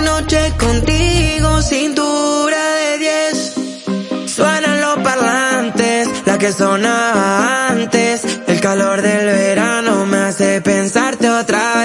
noche contigo, cintura de 10. Suenan los parlantes, la que sonaba antes. El calor del verano me hace pensarte otra vez.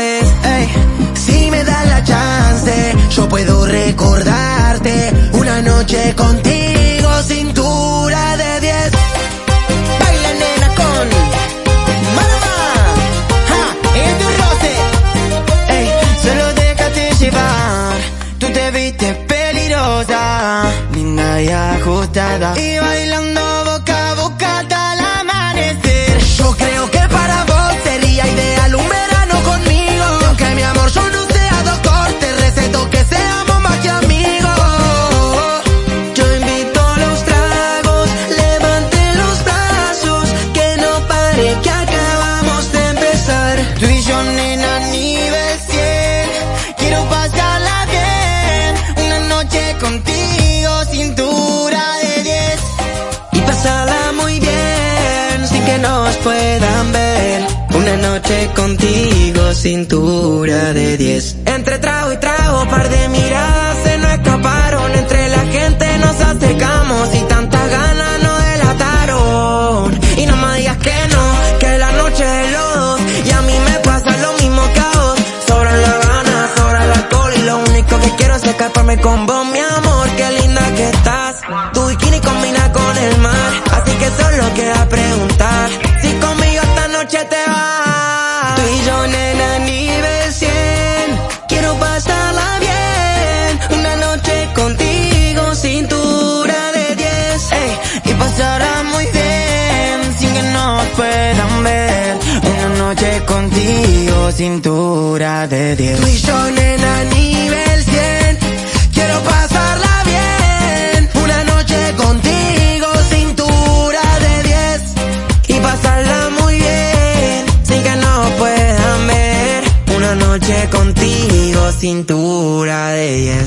Y bailando boca a boca hasta el amanecer. Yo creo que para vos sería ideal un verano conmigo. Y aunque mi amor yo no sea doctor, te receto que seamos más que amigos. Yo invito los tragos, levante los brazos, que no pare que acabamos de empezar. Tú y yo, nena, muy bien sin que nos puedan ver. Una noche contigo, cintura de 10. Entre trago y trago, par de miradas se nos escaparon. Entre la gente nos acercamos y tantas ganas nos delataron. Y no me digas que no, que la noche es dos. Y a mí me pasa lo mismo que a vos. Sobran las ganas, sobra el alcohol y lo único que quiero es escaparme con vos, noche contigo, cintura de 10. Tú y yo, nena, nivel 100. Quiero pasarla bien. Una noche contigo, cintura de 10. y pasarla muy bien, sin que nos puedan ver. Una noche contigo, cintura de 10.